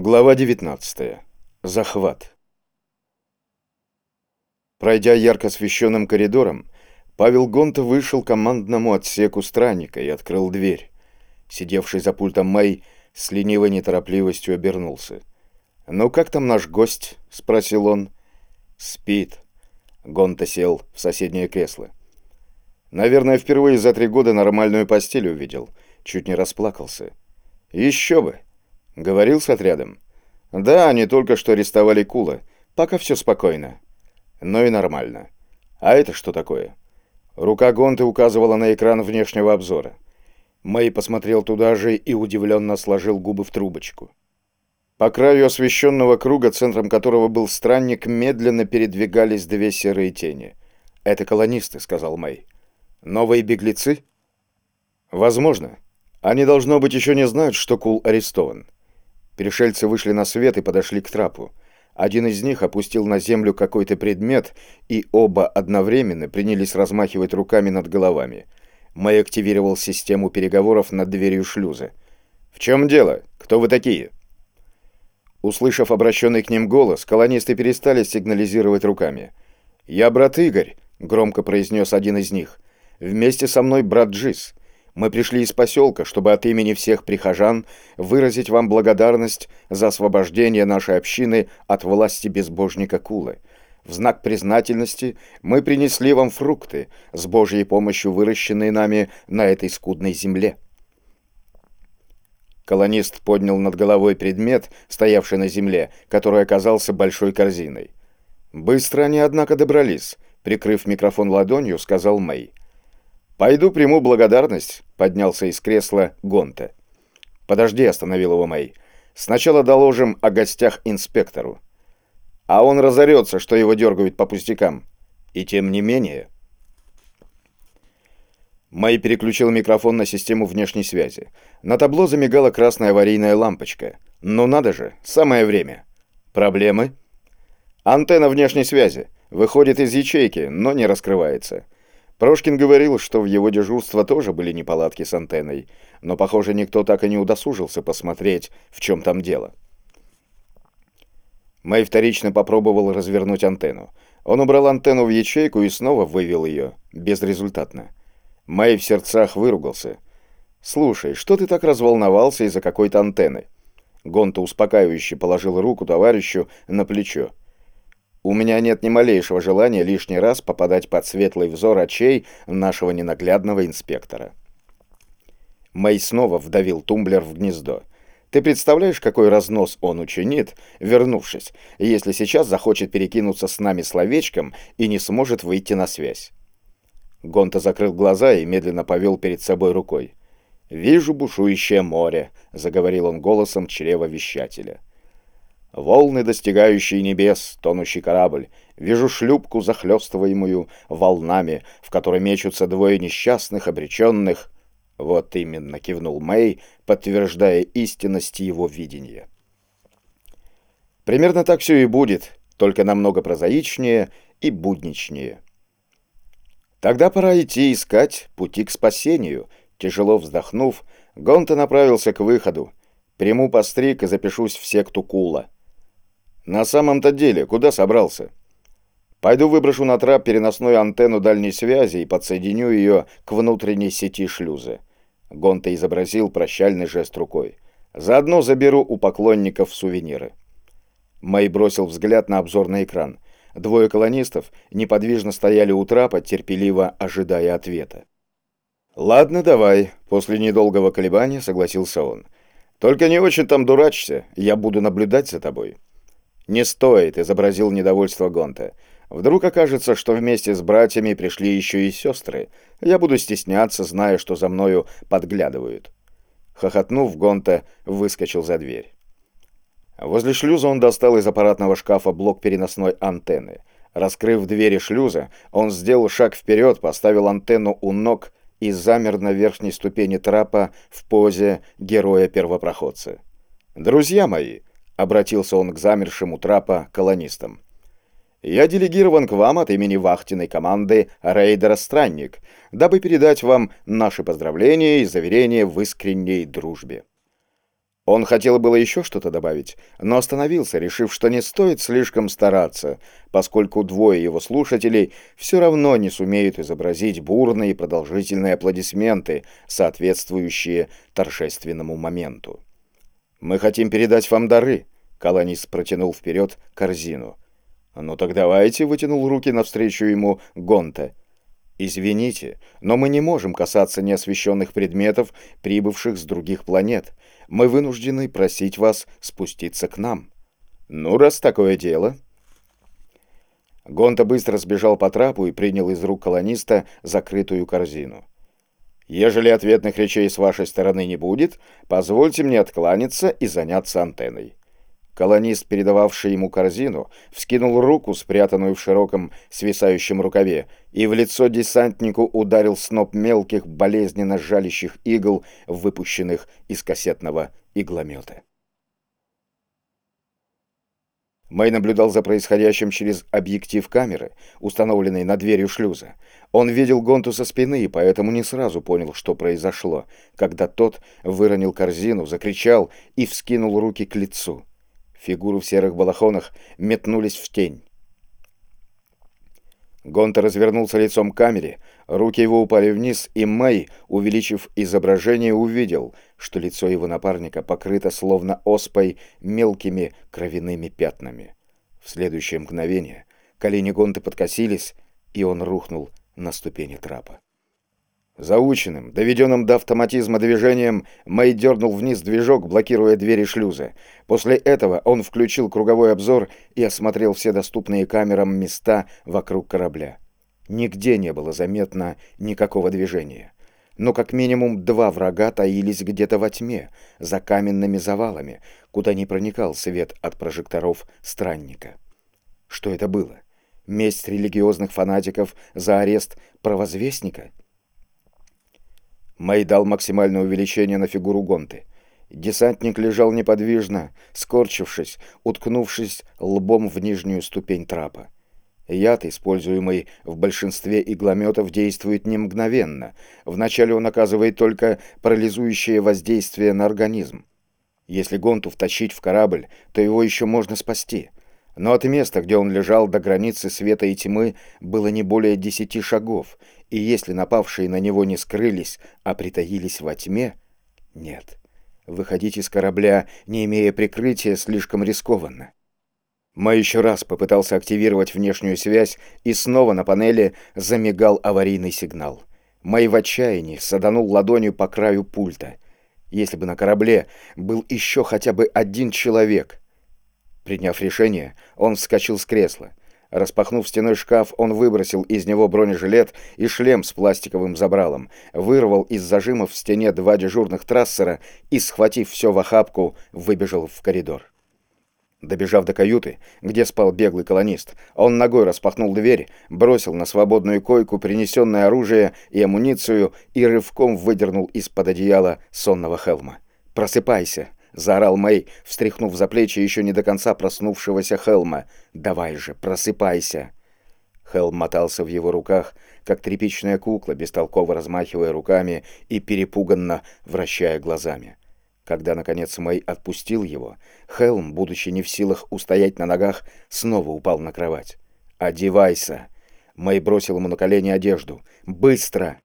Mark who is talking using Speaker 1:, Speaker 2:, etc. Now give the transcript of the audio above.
Speaker 1: Глава 19. Захват. Пройдя ярко освещенным коридором, Павел Гонта вышел к командному отсеку странника и открыл дверь. Сидевший за пультом Мэй с ленивой неторопливостью обернулся. «Ну как там наш гость?» — спросил он. «Спит». Гонта сел в соседнее кресло. «Наверное, впервые за три года нормальную постель увидел. Чуть не расплакался. Еще бы!» Говорил с отрядом? Да, они только что арестовали Кула. Пока все спокойно. Но и нормально. А это что такое? Рука Гонты указывала на экран внешнего обзора. Мэй посмотрел туда же и удивленно сложил губы в трубочку. По краю освещенного круга, центром которого был странник, медленно передвигались две серые тени. «Это колонисты», — сказал Мэй. «Новые беглецы?» «Возможно. Они, должно быть, еще не знают, что Кул арестован. Перешельцы вышли на свет и подошли к трапу. Один из них опустил на землю какой-то предмет, и оба одновременно принялись размахивать руками над головами. Мэй активировал систему переговоров над дверью шлюза. «В чем дело? Кто вы такие?» Услышав обращенный к ним голос, колонисты перестали сигнализировать руками. «Я брат Игорь», — громко произнес один из них. «Вместе со мной брат Джис. Мы пришли из поселка, чтобы от имени всех прихожан выразить вам благодарность за освобождение нашей общины от власти безбожника Кулы. В знак признательности мы принесли вам фрукты, с Божьей помощью выращенные нами на этой скудной земле». Колонист поднял над головой предмет, стоявший на земле, который оказался большой корзиной. Быстро они, однако, добрались. Прикрыв микрофон ладонью, сказал Мэй. «Пойду приму благодарность», — поднялся из кресла Гонта. «Подожди», — остановил его Мэй. «Сначала доложим о гостях инспектору». А он разорется, что его дергают по пустякам. И тем не менее... Мэй переключил микрофон на систему внешней связи. На табло замигала красная аварийная лампочка. Ну надо же, самое время. Проблемы? Антенна внешней связи. Выходит из ячейки, но не раскрывается. Прошкин говорил, что в его дежурство тоже были неполадки с антенной, но, похоже, никто так и не удосужился посмотреть, в чем там дело. Мэй вторично попробовал развернуть антенну. Он убрал антенну в ячейку и снова вывел ее, безрезультатно. Мэй в сердцах выругался. «Слушай, что ты так разволновался из-за какой-то антенны?» Гонта успокаивающе положил руку товарищу на плечо. У меня нет ни малейшего желания лишний раз попадать под светлый взор очей нашего ненаглядного инспектора. Мэй снова вдавил тумблер в гнездо. Ты представляешь, какой разнос он учинит, вернувшись, если сейчас захочет перекинуться с нами словечком и не сможет выйти на связь? Гонта закрыл глаза и медленно повел перед собой рукой. «Вижу бушующее море», — заговорил он голосом чревовещателя. Волны, достигающие небес, тонущий корабль. Вижу шлюпку, захлестываемую волнами, в которой мечутся двое несчастных, обреченных. Вот именно, кивнул Мэй, подтверждая истинность его видения. Примерно так все и будет, только намного прозаичнее и будничнее. Тогда пора идти искать пути к спасению. Тяжело вздохнув, Гонта направился к выходу. Приму постриг и запишусь в секту Кула. На самом-то деле, куда собрался? Пойду выброшу на трап переносную антенну дальней связи и подсоединю ее к внутренней сети шлюза. Гонта изобразил прощальный жест рукой. Заодно заберу у поклонников сувениры. Мэй бросил взгляд на обзорный экран. Двое колонистов неподвижно стояли у трапа, терпеливо ожидая ответа. «Ладно, давай», — после недолгого колебания согласился он. «Только не очень там дурачься, я буду наблюдать за тобой». «Не стоит», — изобразил недовольство Гонта. «Вдруг окажется, что вместе с братьями пришли еще и сестры. Я буду стесняться, зная, что за мною подглядывают». Хохотнув, Гонта выскочил за дверь. Возле шлюза он достал из аппаратного шкафа блок переносной антенны. Раскрыв двери шлюза, он сделал шаг вперед, поставил антенну у ног и замер на верхней ступени трапа в позе героя-первопроходца. «Друзья мои!» Обратился он к замершим у трапа колонистам. «Я делегирован к вам от имени вахтенной команды рейдера «Странник», дабы передать вам наши поздравления и заверения в искренней дружбе». Он хотел было еще что-то добавить, но остановился, решив, что не стоит слишком стараться, поскольку двое его слушателей все равно не сумеют изобразить бурные и продолжительные аплодисменты, соответствующие торжественному моменту. «Мы хотим передать вам дары», — Колонис протянул вперед корзину. «Ну так давайте», — вытянул руки навстречу ему Гонте. «Извините, но мы не можем касаться неосвещенных предметов, прибывших с других планет. Мы вынуждены просить вас спуститься к нам». «Ну, раз такое дело...» Гонта быстро сбежал по трапу и принял из рук колониста закрытую корзину. «Ежели ответных речей с вашей стороны не будет, позвольте мне откланяться и заняться антенной. Колонист, передававший ему корзину, вскинул руку, спрятанную в широком свисающем рукаве, и в лицо десантнику ударил сноп мелких, болезненно жалящих игл, выпущенных из кассетного игломета. Мэй наблюдал за происходящим через объектив камеры, установленный над дверью шлюза. Он видел Гонту со спины и поэтому не сразу понял, что произошло, когда тот выронил корзину, закричал и вскинул руки к лицу. Фигуры в серых балахонах метнулись в тень. Гонта развернулся лицом к камере, руки его упали вниз, и Мэй, увеличив изображение, увидел, что лицо его напарника покрыто словно оспой мелкими кровяными пятнами. В следующее мгновение колени Гонты подкосились, и он рухнул на ступени трапа. Заученным, доведенным до автоматизма движением, Мэй дернул вниз движок, блокируя двери шлюза. После этого он включил круговой обзор и осмотрел все доступные камерам места вокруг корабля. Нигде не было заметно никакого движения. Но как минимум два врага таились где-то во тьме, за каменными завалами, куда не проникал свет от прожекторов странника. Что это было? Месть религиозных фанатиков за арест провозвестника — Мэй дал максимальное увеличение на фигуру Гонты. Десантник лежал неподвижно, скорчившись, уткнувшись лбом в нижнюю ступень трапа. Яд, используемый в большинстве иглометов, действует не мгновенно. Вначале он оказывает только парализующее воздействие на организм. Если Гонту втащить в корабль, то его еще можно спасти. Но от места, где он лежал до границы света и тьмы, было не более десяти шагов, и если напавшие на него не скрылись, а притаились во тьме, нет. Выходить из корабля, не имея прикрытия, слишком рискованно. Мэй еще раз попытался активировать внешнюю связь, и снова на панели замигал аварийный сигнал. Мэй в отчаянии саданул ладонью по краю пульта. Если бы на корабле был еще хотя бы один человек — Приняв решение, он вскочил с кресла. Распахнув стеной шкаф, он выбросил из него бронежилет и шлем с пластиковым забралом, вырвал из зажимов в стене два дежурных трассера и, схватив все в охапку, выбежал в коридор. Добежав до каюты, где спал беглый колонист, он ногой распахнул дверь, бросил на свободную койку принесенное оружие и амуницию и рывком выдернул из-под одеяла сонного Хелма. «Просыпайся!» — заорал Мэй, встряхнув за плечи еще не до конца проснувшегося Хелма. «Давай же, просыпайся!» Хелм мотался в его руках, как тряпичная кукла, бестолково размахивая руками и перепуганно вращая глазами. Когда, наконец, Мэй отпустил его, Хелм, будучи не в силах устоять на ногах, снова упал на кровать. «Одевайся!» Мэй бросил ему на колени одежду. «Быстро!»